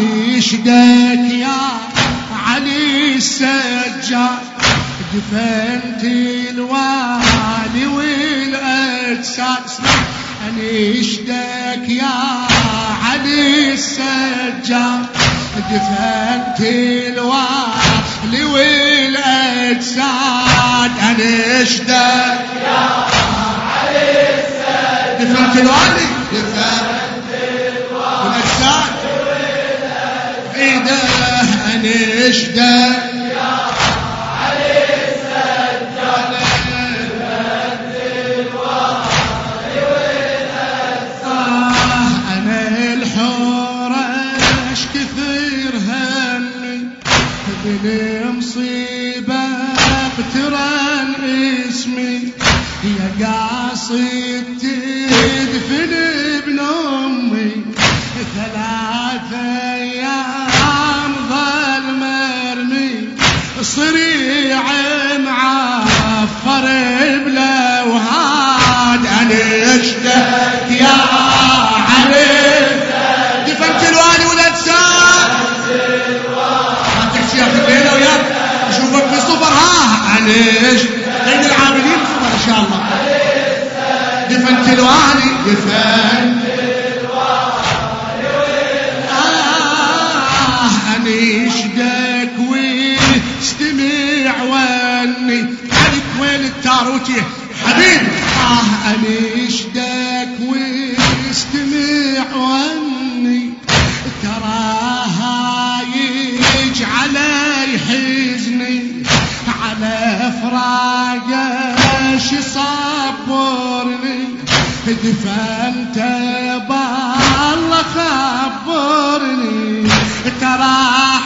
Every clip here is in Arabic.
نشدك يا علي السجاد. دفنت الوالي والأجساد. انشدك يا علي السجاد. دفنت الوالي والأجساد. انشدك يا علي السجاد. دفنت الوالي. انشدك بالمصيبة اقترن اسمي قاصد تدفن ابن أمي. ثلاثة صريع معفر بلوهاد أنا أشتهت يا علي دفنت الوالي وياك. في ها معليش عيد العابدين صفر إن شاء الله. دفنت الوالي دفنت عليك وين التاروتي حبيبي. آه انشدك واستمع وني تراها يجعل يحزني. على فراقش صبرني دفنت بالله خبرني. ترى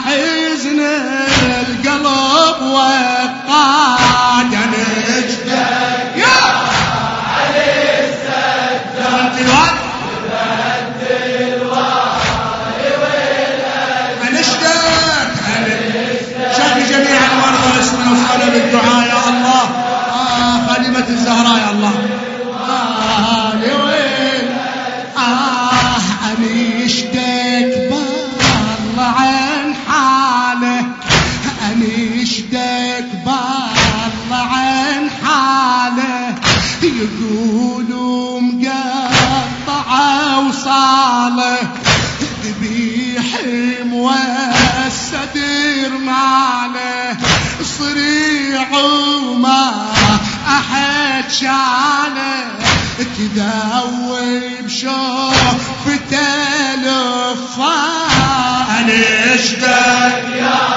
حزن القلب وقاد تذوب شوفته لفاه انشدك يا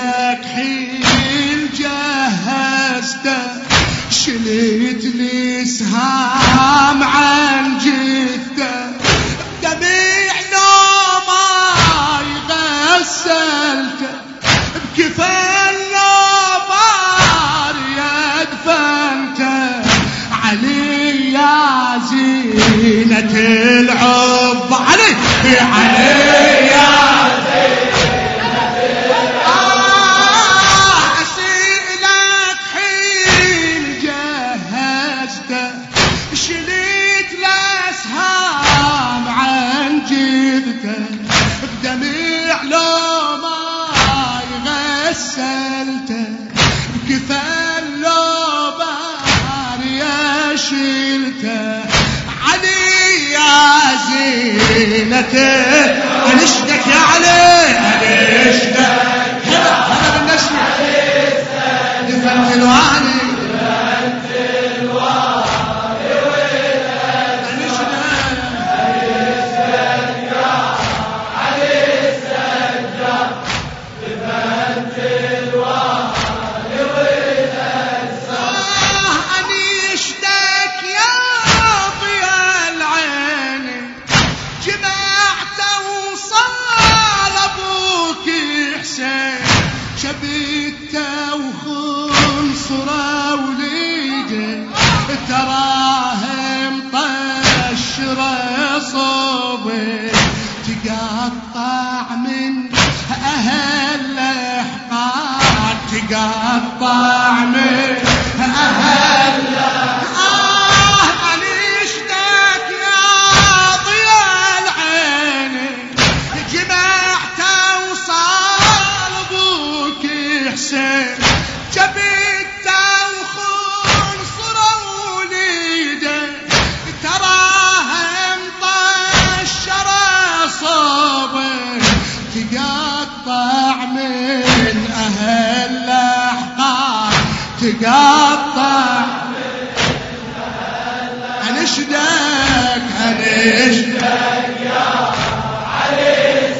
أسئلك حين جهزت شلت لي سهام عن جثته دميع ما زينته انشدك يا علي. تقطع انشدك انشدك يا علي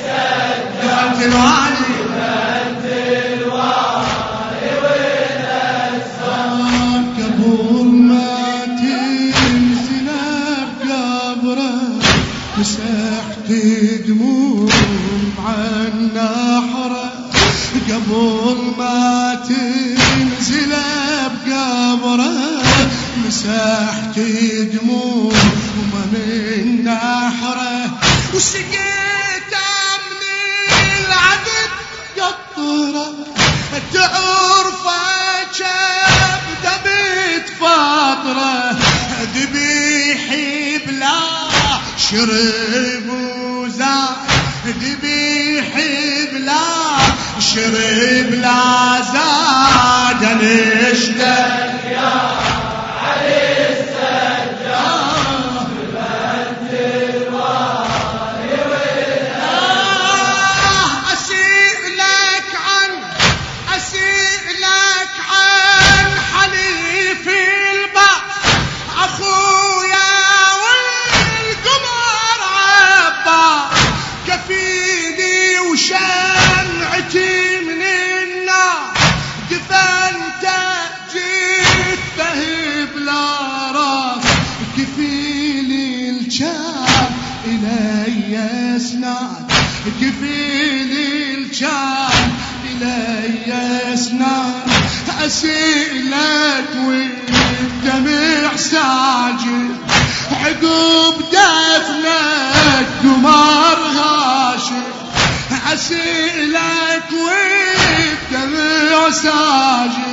دخلت الوالي مسحت دموع عن نحره. قبل ما تنزل بقبره مسحت دموع من نحره وسقيت من العدد قطره تعرفه كبده بتفاطره ذبيحي بلا شرب وزاد ذبيحي بلا شرب لا زاد. نشتك إلي اسناد كفيلي الجار إلي اسناد أسئلك والدمع ساجد. عقب دفنك قمر غاشم أسئلك والدمع ساجد.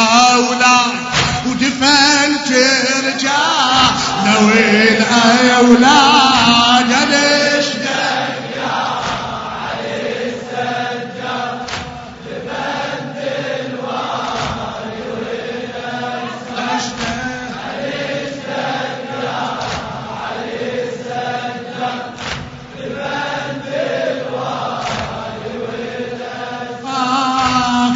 والأولاد ودفنت رجال والأولاد